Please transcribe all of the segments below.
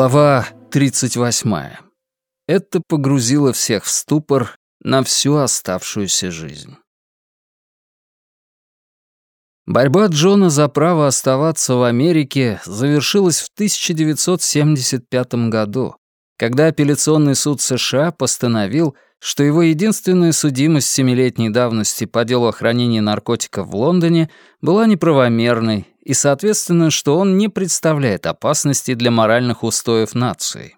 Глава 38. Это погрузило всех в ступор на всю оставшуюся жизнь. Борьба Джона за право оставаться в Америке завершилась в 1975 году, когда апелляционный суд США постановил, что его единственная судимость семилетней давности по делу о хранении наркотиков в Лондоне была неправомерной и, соответственно, что он не представляет опасности для моральных устоев нации.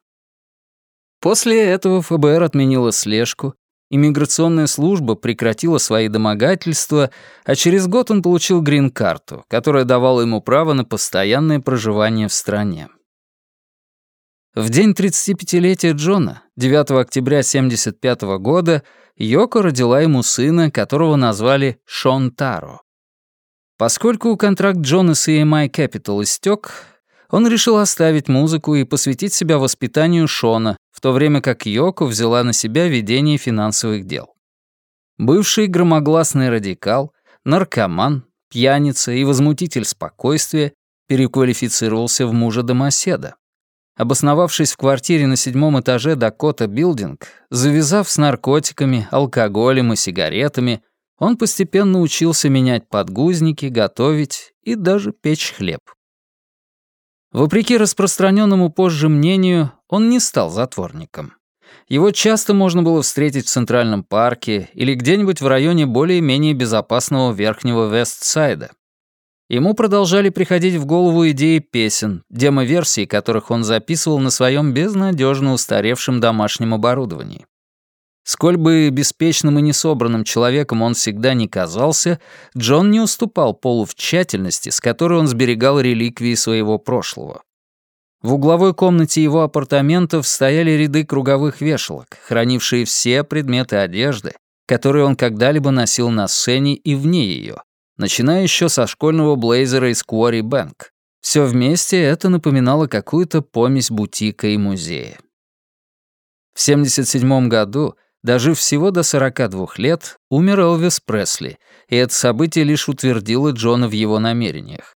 После этого ФБР отменило слежку, иммиграционная служба прекратила свои домогательства, а через год он получил грин-карту, которая давала ему право на постоянное проживание в стране. В день 35-летия Джона, 9 октября 1975 года, Йоко родила ему сына, которого назвали Шон Таро. Поскольку контракт Джона с EMI Capital истек, он решил оставить музыку и посвятить себя воспитанию Шона, в то время как Йоко взяла на себя ведение финансовых дел. Бывший громогласный радикал, наркоман, пьяница и возмутитель спокойствия переквалифицировался в мужа-домоседа. Обосновавшись в квартире на седьмом этаже Дакота Билдинг, завязав с наркотиками, алкоголем и сигаретами, он постепенно учился менять подгузники, готовить и даже печь хлеб. Вопреки распространенному позже мнению, он не стал затворником. Его часто можно было встретить в Центральном парке или где-нибудь в районе более-менее безопасного Верхнего Вестсайда. Ему продолжали приходить в голову идеи песен, демо-версии которых он записывал на своем безнадежно устаревшем домашнем оборудовании. Сколь бы беспечным и несобранным человеком он всегда не казался, Джон не уступал Полу в тщательности, с которой он сберегал реликвии своего прошлого. В угловой комнате его апартаментов стояли ряды круговых вешалок, хранившие все предметы одежды, которые он когда-либо носил на сцене и вне ее, начиная еще со школьного блейзера из Quarry Bank. Все вместе это напоминало какую-то помесь бутика и музея. В 1977 году Дожив всего до 42 лет, умер Элвис Пресли, и это событие лишь утвердило Джона в его намерениях.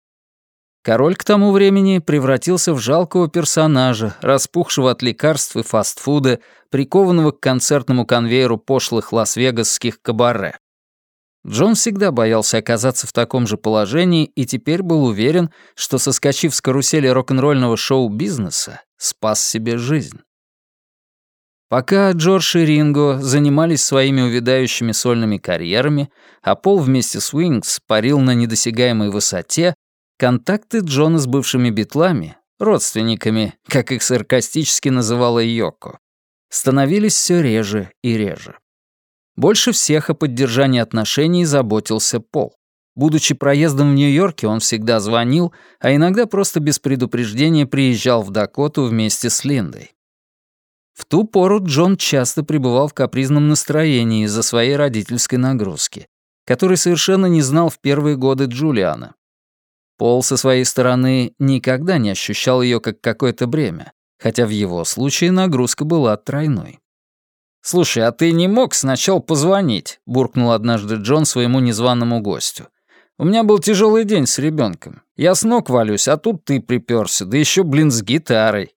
Король к тому времени превратился в жалкого персонажа, распухшего от лекарств и фастфуда, прикованного к концертному конвейеру пошлых лас-вегасских кабаре. Джон всегда боялся оказаться в таком же положении и теперь был уверен, что, соскочив с карусели рок-н-ролльного шоу-бизнеса, спас себе жизнь. Пока Джордж и Ринго занимались своими увядающими сольными карьерами, а Пол вместе с Уинкс парил на недосягаемой высоте, контакты Джона с бывшими битлами, родственниками, как их саркастически называла Йоко, становились все реже и реже. Больше всех о поддержании отношений заботился Пол. Будучи проездом в Нью-Йорке, он всегда звонил, а иногда просто без предупреждения приезжал в Дакоту вместе с Линдой. В ту пору Джон часто пребывал в капризном настроении из-за своей родительской нагрузки, которой совершенно не знал в первые годы Джулиана. Пол со своей стороны никогда не ощущал ее как какое-то бремя, хотя в его случае нагрузка была тройной. «Слушай, а ты не мог сначала позвонить?» — буркнул однажды Джон своему незваному гостю. «У меня был тяжелый день с ребенком. Я с ног валюсь, а тут ты приперся, да еще, блин, с гитарой.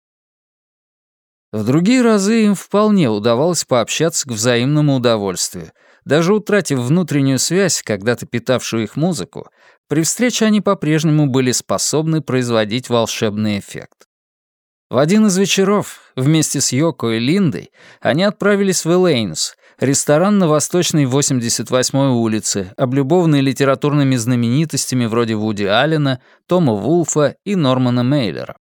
В другие разы им вполне удавалось пообщаться к взаимному удовольствию. Даже утратив внутреннюю связь, когда-то питавшую их музыку, при встрече они по-прежнему были способны производить волшебный эффект. В один из вечеров вместе с Йоко и Линдой они отправились в Элейнс, ресторан на Восточной 88-й улице, облюбованный литературными знаменитостями вроде Вуди Аллена, Тома Вулфа и Нормана Мейлера.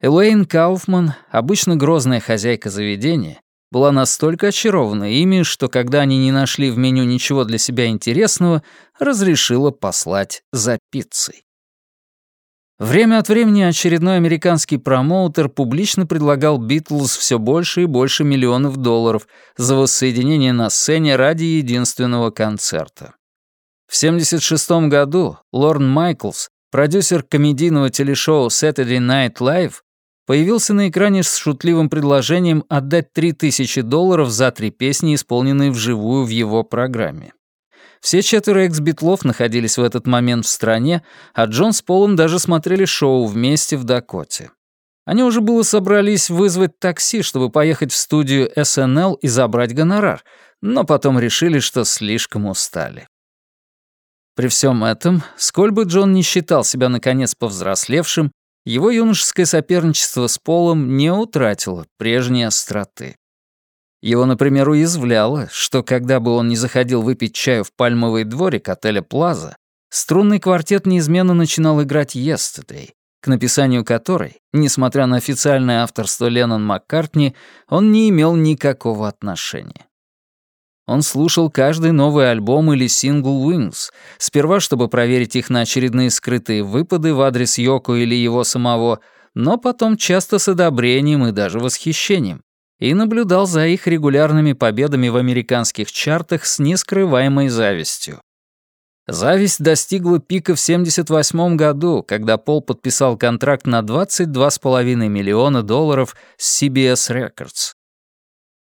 Элейн Кауфман, обычно грозная хозяйка заведения, была настолько очарована ими, что когда они не нашли в меню ничего для себя интересного, разрешила послать за пиццей. Время от времени очередной американский промоутер публично предлагал Битлз все больше и больше миллионов долларов за воссоединение на сцене ради единственного концерта. В 1976 году Лорн Майклс, продюсер комедийного телешоу Saturday Night Live, появился на экране с шутливым предложением отдать 3000 долларов за три песни, исполненные вживую в его программе. Все четверо экс-битлов находились в этот момент в стране, а Джон с Полом даже смотрели шоу вместе в Дакоте. Они уже было собрались вызвать такси, чтобы поехать в студию СНЛ и забрать гонорар, но потом решили, что слишком устали. При всем этом, сколь бы Джон не считал себя наконец повзрослевшим, его юношеское соперничество с Полом не утратило прежней остроты. Его, например, уязвляло, что когда бы он не заходил выпить чаю в пальмовый дворик отеля «Плаза», струнный квартет неизменно начинал играть «Yesterday», к написанию которой, несмотря на официальное авторство Леннон Маккартни, он не имел никакого отношения. Он слушал каждый новый альбом или сингл Wings, сперва чтобы проверить их на очередные скрытые выпады в адрес Йоко или его самого, но потом часто с одобрением и даже восхищением, и наблюдал за их регулярными победами в американских чартах с нескрываемой завистью. Зависть достигла пика в 1978 году, когда Пол подписал контракт на 22,5 миллиона долларов с CBS Records.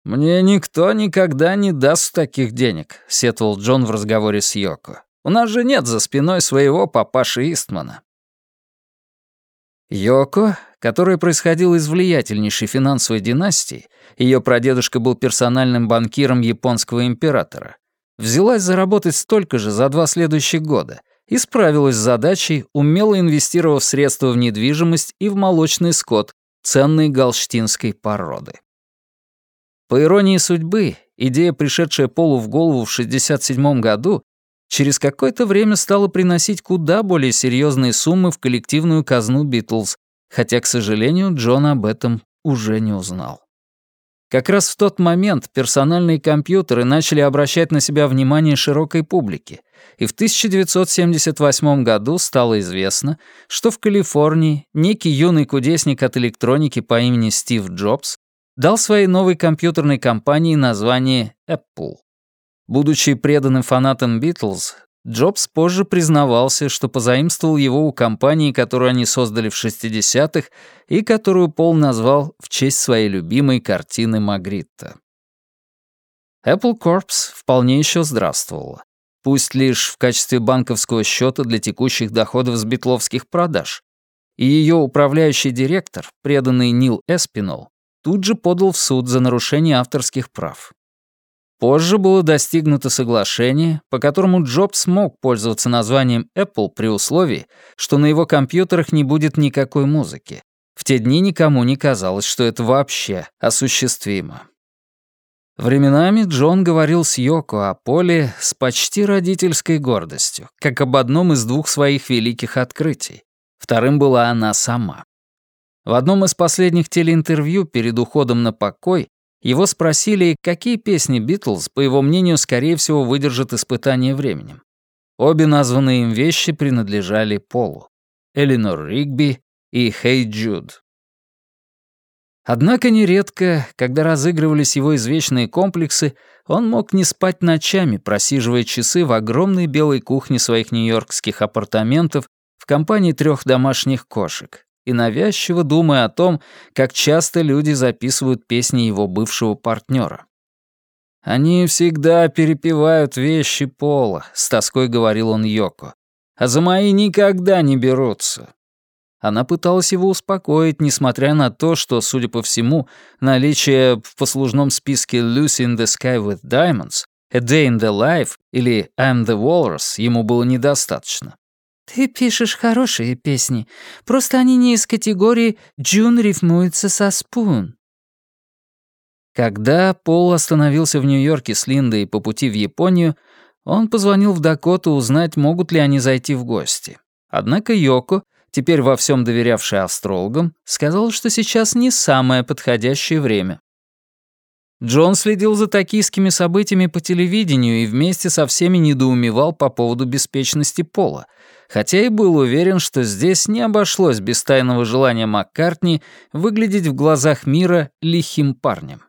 «Мне никто никогда не даст таких денег», — сетовал Джон в разговоре с Йоко. «У нас же нет за спиной своего папаши Истмана». Йоко, которая происходила из влиятельнейшей финансовой династии, ее прадедушка был персональным банкиром японского императора, взялась заработать столько же за два следующих года и справилась с задачей, умело инвестировав средства в недвижимость и в молочный скот ценной галштинской породы. По иронии судьбы, идея, пришедшая Полу в голову в 1967 году, через какое-то время стала приносить куда более серьезные суммы в коллективную казну Битлз, хотя, к сожалению, Джон об этом уже не узнал. Как раз в тот момент персональные компьютеры начали обращать на себя внимание широкой публики, и в 1978 году стало известно, что в Калифорнии некий юный кудесник от электроники по имени Стив Джобс дал своей новой компьютерной компании название Apple. Будучи преданным фанатом Битлз, Джобс позже признавался, что позаимствовал его у компании, которую они создали в 60-х и которую Пол назвал в честь своей любимой картины Магритта. Apple Corps вполне еще здравствовала. Пусть лишь в качестве банковского счета для текущих доходов с битловских продаж. И ее управляющий директор, преданный Нил Эспинол, тут же подал в суд за нарушение авторских прав. Позже было достигнуто соглашение, по которому Джобс смог пользоваться названием Apple при условии, что на его компьютерах не будет никакой музыки. В те дни никому не казалось, что это вообще осуществимо. Временами Джон говорил с Йоко о Поле с почти родительской гордостью, как об одном из двух своих великих открытий. Вторым была она сама. В одном из последних телеинтервью перед уходом на покой его спросили, какие песни Битлз, по его мнению, скорее всего, выдержат испытание временем. Обе названные им вещи принадлежали Полу. Элинор Ригби и «Хей hey Джуд». Однако нередко, когда разыгрывались его извечные комплексы, он мог не спать ночами, просиживая часы в огромной белой кухне своих нью-йоркских апартаментов в компании трех домашних кошек и навязчиво думая о том, как часто люди записывают песни его бывшего партнера. «Они всегда перепевают вещи Пола», — с тоской говорил он Йоко. «А за мои никогда не берутся». Она пыталась его успокоить, несмотря на то, что, судя по всему, наличие в послужном списке «Lucy in the Sky with Diamonds», «A Day in the Life» или «I'm the Walrus» ему было недостаточно. «Ты пишешь хорошие песни, просто они не из категории «Джун рифмуется со спун». Когда Пол остановился в Нью-Йорке с Линдой по пути в Японию, он позвонил в Дакоту узнать, могут ли они зайти в гости. Однако Йоко, теперь во всем доверявшая астрологам, сказал, что сейчас не самое подходящее время. Джон следил за токийскими событиями по телевидению и вместе со всеми недоумевал по поводу беспечности Пола, хотя и был уверен, что здесь не обошлось без тайного желания Маккартни выглядеть в глазах мира лихим парнем.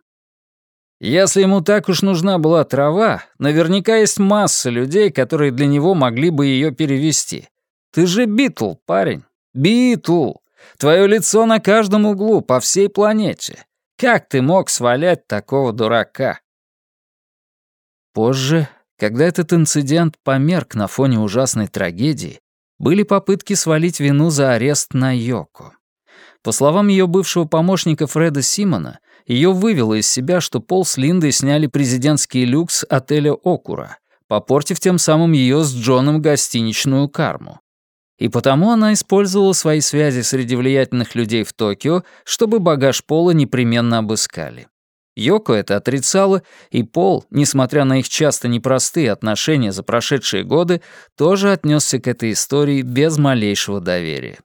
Если ему так уж нужна была трава, наверняка есть масса людей, которые для него могли бы ее перевести. Ты же Битл, парень. Битл. Твое лицо на каждом углу, по всей планете. Как ты мог свалять такого дурака?» Позже, когда этот инцидент померк на фоне ужасной трагедии, были попытки свалить вину за арест на Йоко. По словам ее бывшего помощника Фреда Симона, ее вывело из себя, что Пол с Линдой сняли президентский люкс отеля «Окура», попортив тем самым ее с Джоном гостиничную карму. И потому она использовала свои связи среди влиятельных людей в Токио, чтобы багаж Пола непременно обыскали. Йоко это отрицала, и Пол, несмотря на их часто непростые отношения за прошедшие годы, тоже отнесся к этой истории без малейшего доверия.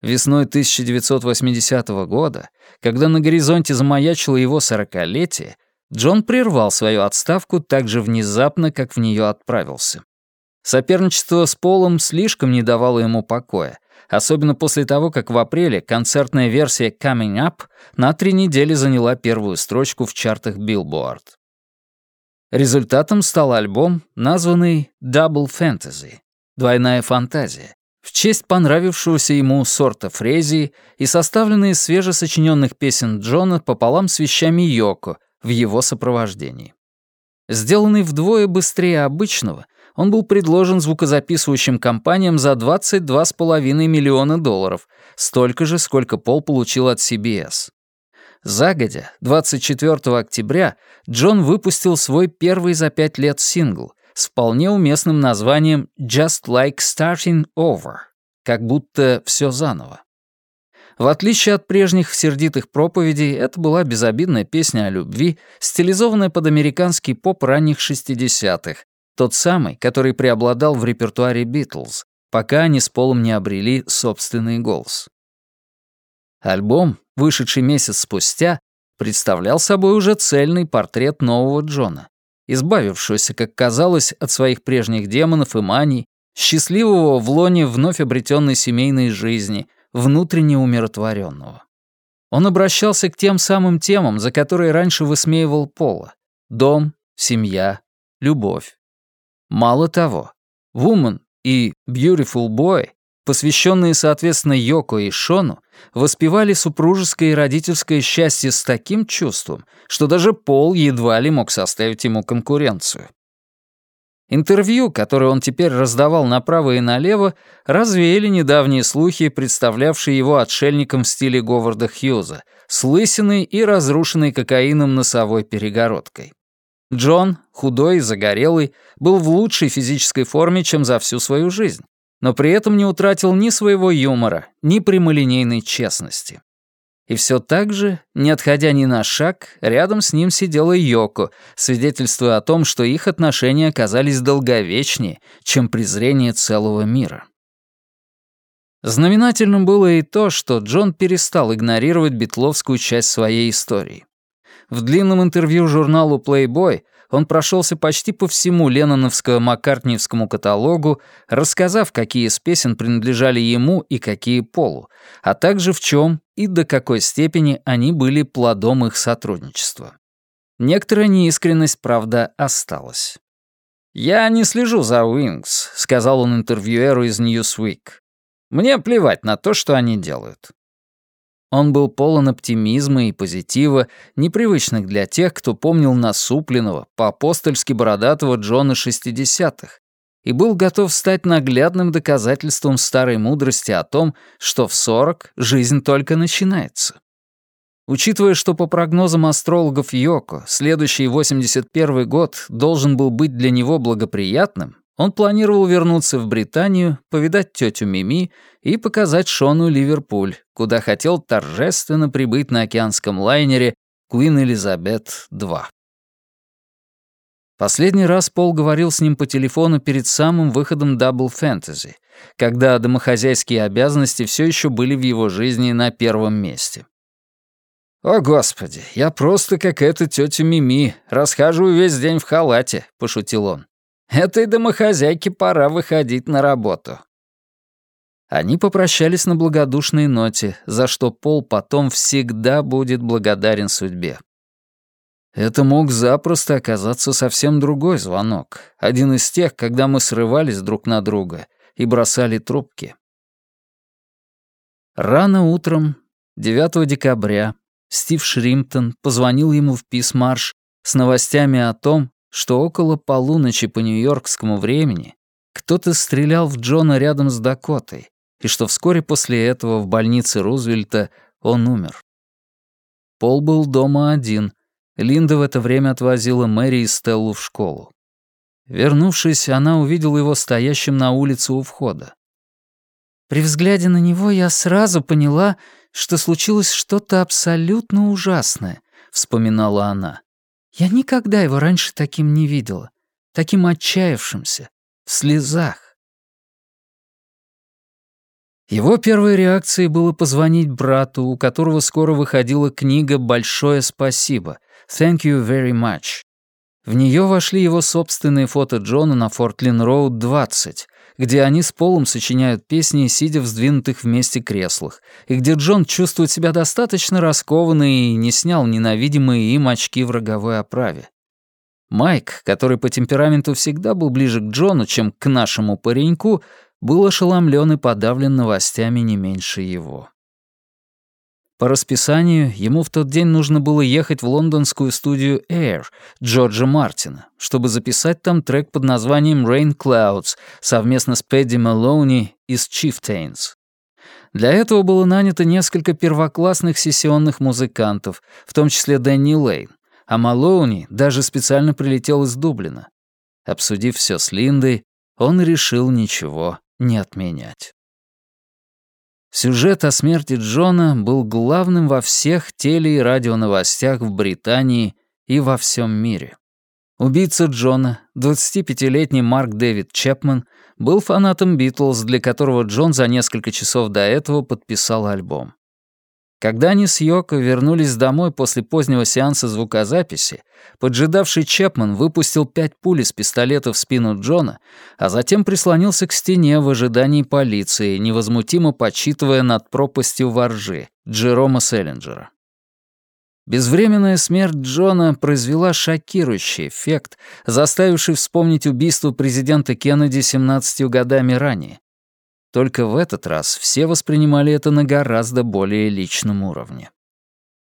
Весной 1980 года, когда на горизонте замаячило его сорокалетие, Джон прервал свою отставку так же внезапно, как в нее отправился. Соперничество с Полом слишком не давало ему покоя, особенно после того, как в апреле концертная версия «Coming Up» на три недели заняла первую строчку в чартах Billboard. Результатом стал альбом, названный «Double Fantasy» — «Двойная фантазия», в честь понравившегося ему сорта фрезии и составленный из свежесочиненных песен Джона пополам с вещами Йоко в его сопровождении. Сделанный вдвое быстрее обычного, он был предложен звукозаписывающим компаниям за 22,5 миллиона долларов, столько же, сколько Пол получил от CBS. Загодя, 24 октября, Джон выпустил свой первый за пять лет сингл с вполне уместным названием «Just Like Starting Over», как будто все заново. В отличие от прежних сердитых проповедей, это была безобидная песня о любви, стилизованная под американский поп ранних 60-х, тот самый, который преобладал в репертуаре Битлз, пока они с Полом не обрели собственный голос. Альбом, вышедший месяц спустя, представлял собой уже цельный портрет нового Джона, избавившегося, как казалось, от своих прежних демонов и маний, счастливого в лоне вновь обретенной семейной жизни, внутренне умиротворенного. Он обращался к тем самым темам, за которые раньше высмеивал Пола. Дом, семья, любовь. Мало того, «Woman» и «Beautiful Boy», посвященные, соответственно, Йоко и Шону, воспевали супружеское и родительское счастье с таким чувством, что даже Пол едва ли мог составить ему конкуренцию. Интервью, которые он теперь раздавал направо и налево, развеяли недавние слухи, представлявшие его отшельником в стиле Говарда Хьюза, с лысиной и разрушенной кокаином носовой перегородкой. Джон, худой и загорелый, был в лучшей физической форме, чем за всю свою жизнь, но при этом не утратил ни своего юмора, ни прямолинейной честности. И все так же, не отходя ни на шаг, рядом с ним сидела Йоко, свидетельствуя о том, что их отношения оказались долговечнее, чем презрение целого мира. Знаменательным было и то, что Джон перестал игнорировать битловскую часть своей истории. В длинном интервью журналу Playboy он прошелся почти по всему ленноновско-маккартниевскому каталогу, рассказав, какие из песен принадлежали ему и какие Полу, а также в чем и до какой степени они были плодом их сотрудничества. Некоторая неискренность, правда, осталась. «Я не слежу за Уинкс», — сказал он интервьюеру из Newsweek. «Мне плевать на то, что они делают. Он был полон оптимизма и позитива, непривычных для тех, кто помнил насупленного, по-апостольски бородатого Джона 60-х, и был готов стать наглядным доказательством старой мудрости о том, что в 40 жизнь только начинается. Учитывая, что по прогнозам астрологов Йоко, следующий 81 год должен был быть для него благоприятным, он планировал вернуться в Британию, повидать тетю Мими и показать Шону Ливерпуль, куда хотел торжественно прибыть на океанском лайнере Elizabeth II. Последний раз Пол говорил с ним по телефону перед самым выходом Double Fantasy, когда домохозяйские обязанности все еще были в его жизни на первом месте. «О, Господи, я просто как эта тетя Мими, расхаживаю весь день в халате», — пошутил он. Этой домохозяйке пора выходить на работу». Они попрощались на благодушной ноте, за что Пол потом всегда будет благодарен судьбе. Это мог запросто оказаться совсем другой звонок, один из тех, когда мы срывались друг на друга и бросали трубки. Рано утром, 9 декабря, Стив Шримптон позвонил ему в Писмарш с новостями о том, что около полуночи по нью-йоркскому времени кто-то стрелял в Джона рядом с Дакотой, и что вскоре после этого в больнице Рузвельта он умер. Пол был дома один. Линда в это время отвозила Мэри и Стеллу в школу. Вернувшись, она увидела его стоящим на улице у входа. При взгляде на него я сразу поняла, что случилось что-то абсолютно ужасное, вспоминала она. Я никогда его раньше таким не видела, таким отчаявшимся, в слезах. Его первой реакцией было позвонить брату, у которого скоро выходила книга «Большое спасибо» «Thank you very much». В нее вошли его собственные фото Джона на Фортлин-Роуд 20, где они с Полом сочиняют песни, сидя в сдвинутых вместе креслах, и где Джон чувствует себя достаточно раскованно и не снял ненавидимые им очки в роговой оправе. Майк, который по темпераменту всегда был ближе к Джону, чем к нашему пареньку, был ошеломлен и подавлен новостями не меньше его. По расписанию ему в тот день нужно было ехать в лондонскую студию Air Джорджа Мартина, чтобы записать там трек под названием Rain Clouds совместно с Пэдди Малоуни из Chieftains. Для этого было нанято несколько первоклассных сессионных музыкантов, в том числе Дэнни Лейн, а Малоуни даже специально прилетел из Дублина. Обсудив все с Линдой, он решил ничего не отменять. Сюжет о смерти Джона был главным во всех теле- и радионовостях в Британии и во всем мире. Убийца Джона, 25-летний Марк Дэвид Чепман, был фанатом Битлз, для которого Джон за несколько часов до этого подписал альбом. Когда они с Йоко вернулись домой после позднего сеанса звукозаписи, поджидавший Чепман выпустил пять пуль из пистолета в спину Джона, а затем прислонился к стене в ожидании полиции, невозмутимо подсчитывая над пропастью воржи Джерома Селлинджера. Безвременная смерть Джона произвела шокирующий эффект, заставивший вспомнить убийство президента Кеннеди 17 годами ранее, только в этот раз все воспринимали это на гораздо более личном уровне.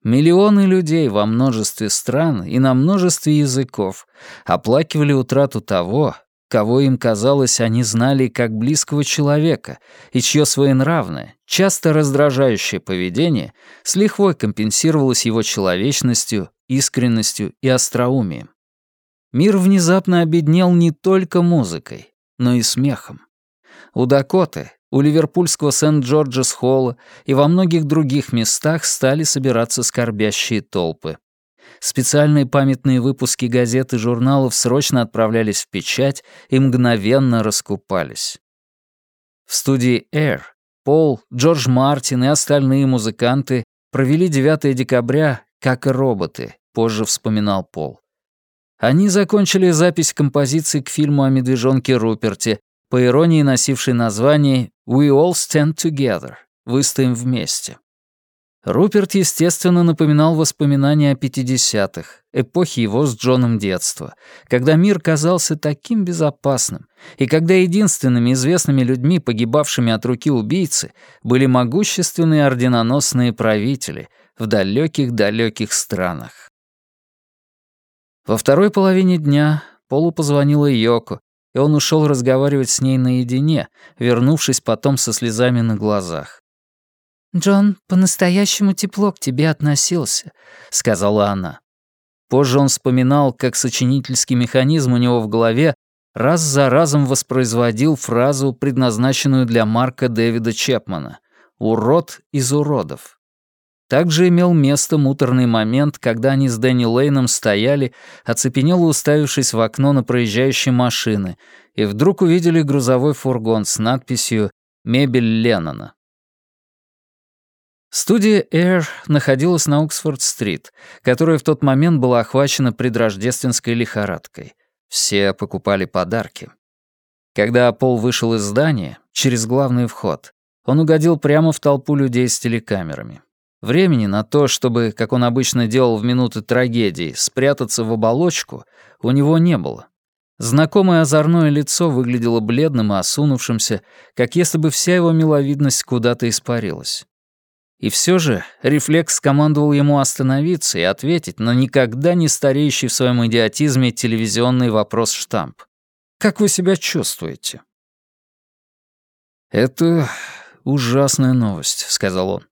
Миллионы людей во множестве стран и на множестве языков оплакивали утрату того, кого им казалось они знали как близкого человека, и чье своенравное, часто раздражающее поведение с лихвой компенсировалось его человечностью, искренностью и остроумием. Мир внезапно обеднел не только музыкой, но и смехом. У Дакоты, у ливерпульского Сент-Джорджес-Холла и во многих других местах стали собираться скорбящие толпы. Специальные памятные выпуски газет и журналов срочно отправлялись в печать и мгновенно раскупались. В студии Air Пол, Джордж Мартин и остальные музыканты провели 9 декабря как роботы, позже вспоминал Пол. Они закончили запись композиции к фильму о медвежонке Руперте, по иронии носивший название «We all stand together» — «Выстоим вместе». Руперт, естественно, напоминал воспоминания о 50-х, эпохе его с Джоном детства, когда мир казался таким безопасным, и когда единственными известными людьми, погибавшими от руки убийцы, были могущественные орденоносные правители в далеких-далеких странах. Во второй половине дня Полу позвонила Йоко, и он ушел разговаривать с ней наедине, вернувшись потом со слезами на глазах. «Джон по-настоящему тепло к тебе относился», — сказала она. Позже он вспоминал, как сочинительский механизм у него в голове раз за разом воспроизводил фразу, предназначенную для Марка Дэвида Чепмана «Урод из уродов». Также имел место муторный момент, когда они с Дэнни Лейном стояли, оцепенело уставившись в окно на проезжающие машины, и вдруг увидели грузовой фургон с надписью «Мебель Леннона». Студия Air находилась на Оксфорд-стрит, которая в тот момент была охвачена предрождественской лихорадкой. Все покупали подарки. Когда Пол вышел из здания, через главный вход, он угодил прямо в толпу людей с телекамерами. Времени на то, чтобы, как он обычно делал в минуты трагедии, спрятаться в оболочку, у него не было. Знакомое озорное лицо выглядело бледным и осунувшимся, как если бы вся его миловидность куда-то испарилась. И все же рефлекс командовал ему остановиться и ответить на никогда не стареющий в своем идиотизме телевизионный вопрос-штамп. «Как вы себя чувствуете?» «Это «Ужасная новость», — сказал он.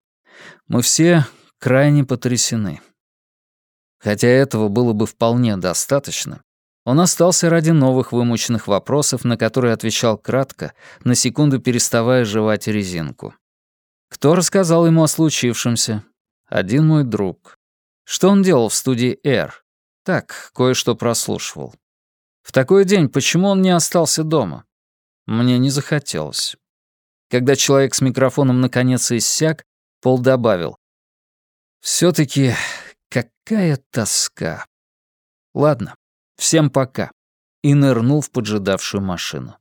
«Мы все крайне потрясены». Хотя этого было бы вполне достаточно, он остался ради новых вымученных вопросов, на которые отвечал кратко, на секунду переставая жевать резинку. Кто рассказал ему о случившемся? Один мой друг. Что он делал в студии R? Так, кое-что прослушивал. В такой день почему он не остался дома? Мне не захотелось. Когда человек с микрофоном наконец иссяк, Пол добавил. все таки какая тоска. Ладно, всем пока. И нырнул в поджидавшую машину.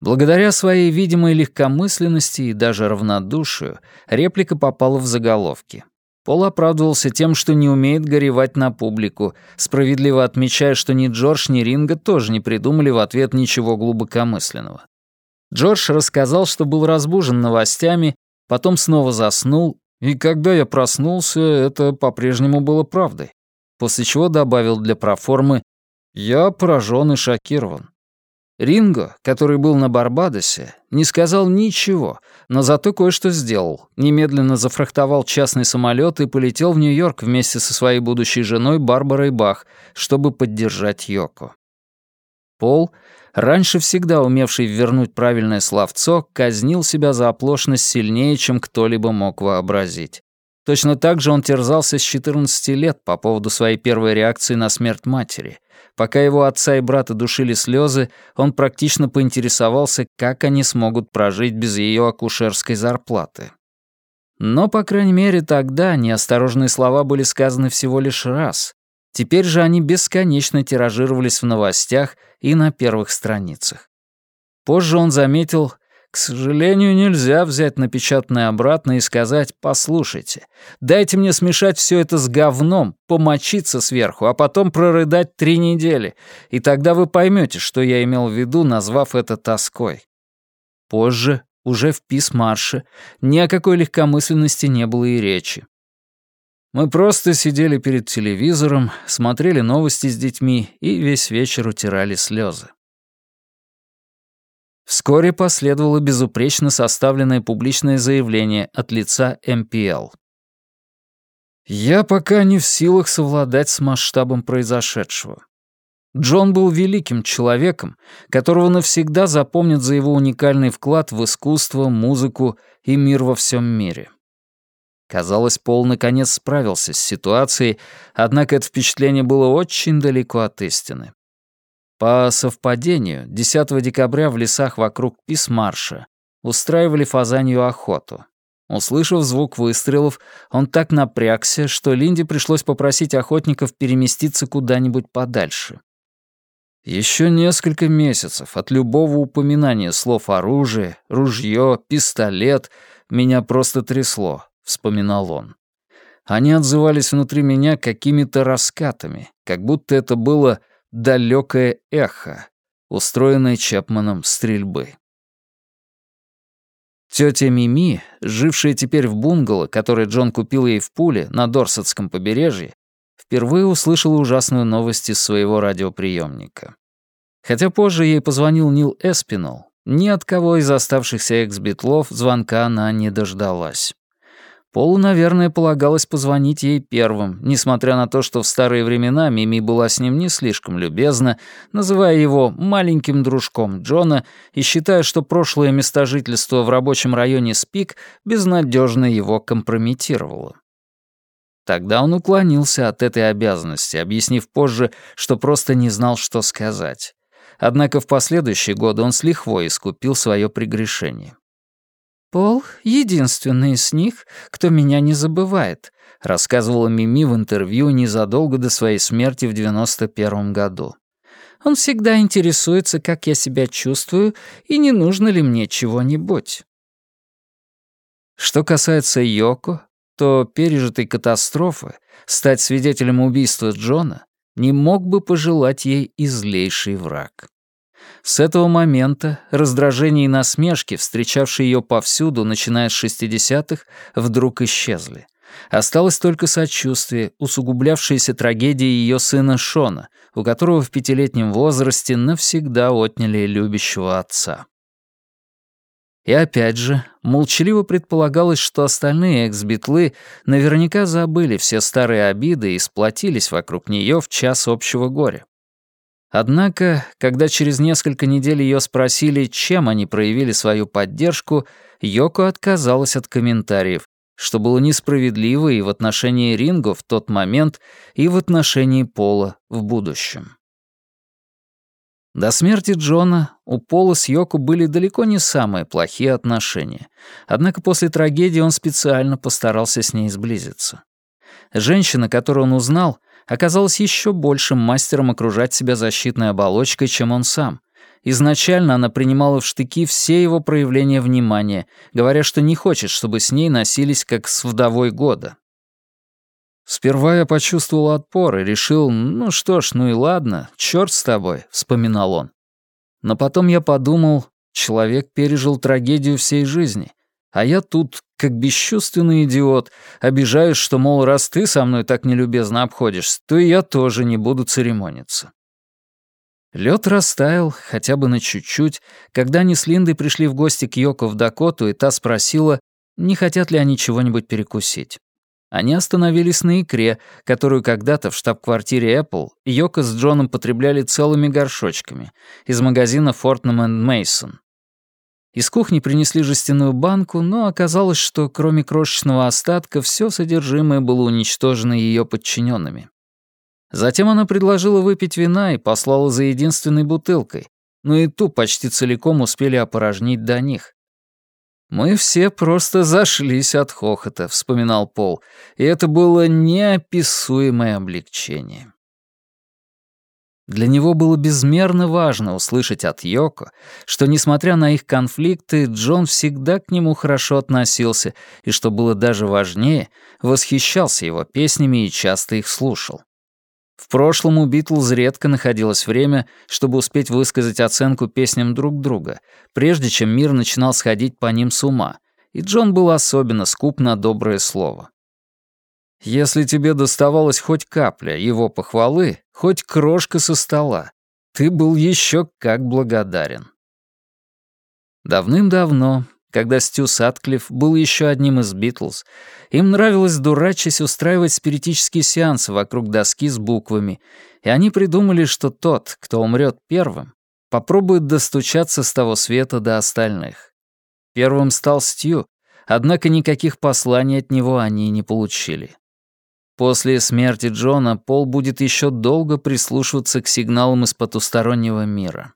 Благодаря своей видимой легкомысленности и даже равнодушию, реплика попала в заголовки. Пол оправдывался тем, что не умеет горевать на публику, справедливо отмечая, что ни Джордж, ни Ринга тоже не придумали в ответ ничего глубокомысленного. Джордж рассказал, что был разбужен новостями, потом снова заснул, и когда я проснулся, это по-прежнему было правдой. После чего добавил для проформы «Я поражен и шокирован. Ринго, который был на Барбадосе, не сказал ничего, но зато кое-что сделал. Немедленно зафрахтовал частный самолет и полетел в Нью-Йорк вместе со своей будущей женой Барбарой Бах, чтобы поддержать Йоко. Пол, раньше всегда умевший вернуть правильное словцо, казнил себя за оплошность сильнее, чем кто-либо мог вообразить. Точно так же он терзался с 14 лет по поводу своей первой реакции на смерть матери. Пока его отца и брата душили слезы, он практично поинтересовался, как они смогут прожить без ее акушерской зарплаты. Но, по крайней мере, тогда неосторожные слова были сказаны всего лишь раз. Теперь же они бесконечно тиражировались в новостях и на первых страницах. Позже он заметил, к сожалению, нельзя взять напечатанное обратно и сказать «послушайте, дайте мне смешать все это с говном, помочиться сверху, а потом прорыдать три недели, и тогда вы поймете, что я имел в виду, назвав это тоской». Позже, уже в писмарше, ни о какой легкомысленности не было и речи. Мы просто сидели перед телевизором, смотрели новости с детьми и весь вечер утирали слезы. Вскоре последовало безупречно составленное публичное заявление от лица МПЛ. «Я пока не в силах совладать с масштабом произошедшего. Джон был великим человеком, которого навсегда запомнят за его уникальный вклад в искусство, музыку и мир во всем мире». Казалось, Пол наконец справился с ситуацией, однако это впечатление было очень далеко от истины. По совпадению, 10 декабря в лесах вокруг Писмарша устраивали фазанью охоту. Услышав звук выстрелов, он так напрягся, что Линде пришлось попросить охотников переместиться куда-нибудь подальше. Еще несколько месяцев от любого упоминания слов «оружие», «ружье», «пистолет» меня просто трясло, — вспоминал он. Они отзывались внутри меня какими-то раскатами, как будто это было далекое эхо, устроенное Чапманом стрельбы. Тетя Мими, жившая теперь в бунгало, которое Джон купил ей в Пуле на Дорсетском побережье, впервые услышала ужасную новость из своего радиоприемника. Хотя позже ей позвонил Нил Эспинол, ни от кого из оставшихся экс-битлов звонка она не дождалась. Полу, наверное, полагалось позвонить ей первым, несмотря на то, что в старые времена Мими была с ним не слишком любезна, называя его «маленьким дружком Джона» и считая, что прошлое место жительства в рабочем районе Спик безнадежно его компрометировало. Тогда он уклонился от этой обязанности, объяснив позже, что просто не знал, что сказать. Однако в последующие годы он с лихвой искупил свое прегрешение. «Пол — единственный из них, кто меня не забывает», — рассказывала Мими в интервью незадолго до своей смерти в 91 году. «Он всегда интересуется, как я себя чувствую и не нужно ли мне чего-нибудь». Что касается Йоко, то пережитой катастрофы, стать свидетелем убийства Джона, не мог бы пожелать ей и злейший враг. С этого момента раздражение и насмешки, встречавшие ее повсюду, начиная с 60-х, вдруг исчезли. Осталось только сочувствие, усугублявшееся трагедией ее сына Шона, у которого в пятилетнем возрасте навсегда отняли любящего отца. И опять же, молчаливо предполагалось, что остальные экс-битлы наверняка забыли все старые обиды и сплотились вокруг нее в час общего горя. Однако, когда через несколько недель ее спросили, чем они проявили свою поддержку, Йоко отказалась от комментариев, что было несправедливо и в отношении Ринго в тот момент, и в отношении Пола в будущем. До смерти Джона у Пола с Йоко были далеко не самые плохие отношения, однако после трагедии он специально постарался с ней сблизиться. Женщина, которую он узнал, оказалась еще большим мастером окружать себя защитной оболочкой, чем он сам. Изначально она принимала в штыки все его проявления внимания, говоря, что не хочет, чтобы с ней носились как с вдовой года. Сперва я почувствовал отпор и решил, ну что ж, ну и ладно, черт с тобой, вспоминал он. Но потом я подумал, человек пережил трагедию всей жизни, а я тут, как бесчувственный идиот, обижаюсь, что, мол, раз ты со мной так нелюбезно обходишься, то и я тоже не буду церемониться. Лед растаял, хотя бы на чуть-чуть, когда они с Линдой пришли в гости к Йоко в Дакоту, и та спросила, не хотят ли они чего-нибудь перекусить. Они остановились на икре, которую когда-то в штаб-квартире Apple Йоко с Джоном потребляли целыми горшочками из магазина Fortnum Mason. Из кухни принесли жестяную банку, но оказалось, что кроме крошечного остатка все содержимое было уничтожено ее подчиненными. Затем она предложила выпить вина и послала за единственной бутылкой, но и ту почти целиком успели опорожнить до них. «Мы все просто зашлись от хохота», — вспоминал Пол, и это было неописуемое облегчение. Для него было безмерно важно услышать от Йоко, что, несмотря на их конфликты, Джон всегда к нему хорошо относился и, что было даже важнее, восхищался его песнями и часто их слушал. В прошлом у Битлз редко находилось время, чтобы успеть высказать оценку песням друг друга, прежде чем мир начинал сходить по ним с ума, и Джон был особенно скуп на доброе слово. Если тебе доставалась хоть капля его похвалы, хоть крошка со стола, ты был еще как благодарен. Давным-давно, когда Стю Сатклифф был еще одним из Битлз, им нравилось дурачись устраивать спиритические сеансы вокруг доски с буквами, и они придумали, что тот, кто умрет первым, попробует достучаться с того света до остальных. Первым стал Стю, однако никаких посланий от него они не получили. После смерти Джона Пол будет еще долго прислушиваться к сигналам из потустороннего мира.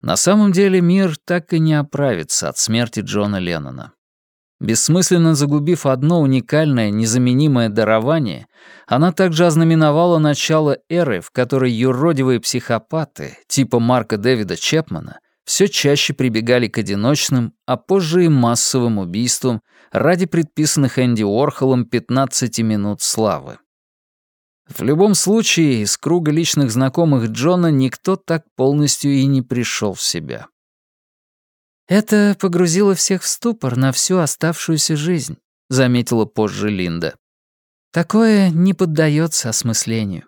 На самом деле мир так и не оправится от смерти Джона Леннона. Бессмысленно загубив одно уникальное, незаменимое дарование, она также ознаменовала начало эры, в которой юродивые психопаты, типа Марка Дэвида Чепмана, все чаще прибегали к одиночным, а позже и массовым убийствам ради предписанных Энди Уорхолом 15 минут славы. В любом случае, из круга личных знакомых Джона никто так полностью и не пришел в себя. «Это погрузило всех в ступор на всю оставшуюся жизнь», — заметила позже Линда. «Такое не поддается осмыслению».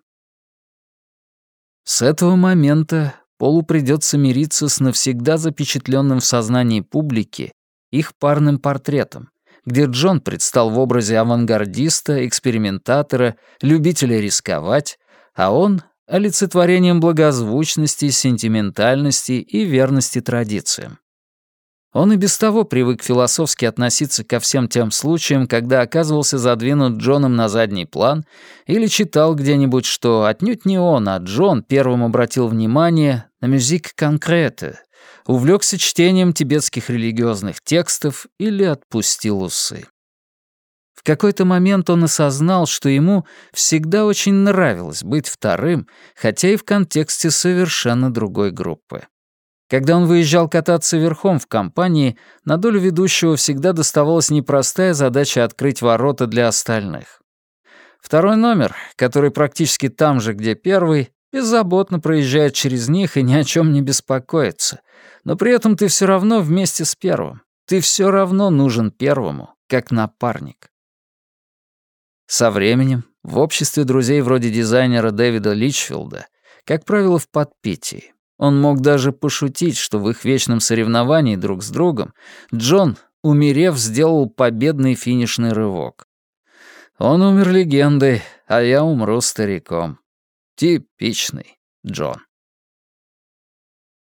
С этого момента Полу придется мириться с навсегда запечатленным в сознании публики их парным портретом, где Джон предстал в образе авангардиста, экспериментатора, любителя рисковать, а он — олицетворением благозвучности, сентиментальности и верности традициям. Он и без того привык философски относиться ко всем тем случаям, когда оказывался задвинут Джоном на задний план или читал где-нибудь, что отнюдь не он, а Джон первым обратил внимание на мюзик конкрете, увлекся чтением тибетских религиозных текстов или отпустил усы. В какой-то момент он осознал, что ему всегда очень нравилось быть вторым, хотя и в контексте совершенно другой группы. Когда он выезжал кататься верхом в компании, на долю ведущего всегда доставалась непростая задача открыть ворота для остальных. Второй номер, который практически там же, где первый, беззаботно проезжает через них и ни о чем не беспокоится — но при этом ты все равно вместе с первым. Ты все равно нужен первому, как напарник. Со временем, в обществе друзей вроде дизайнера Дэвида Личфилда, как правило, в подпитии, Он мог даже пошутить, что в их вечном соревновании друг с другом Джон, умерев, сделал победный финишный рывок. Он умер легендой, а я умру стариком. Типичный Джон.